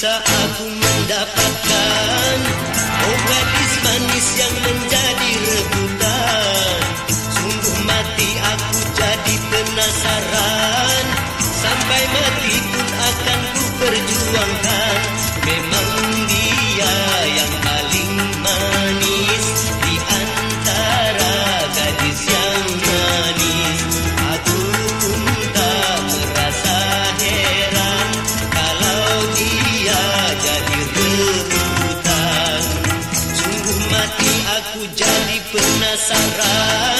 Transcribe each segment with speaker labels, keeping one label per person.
Speaker 1: bisa aku mendapatkan gadis manis yang menjadi aku jadi penasaran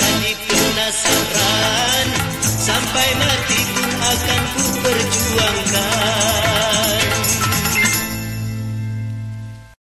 Speaker 1: jadi penasaran Sampai mati pun akan ku perjuangkan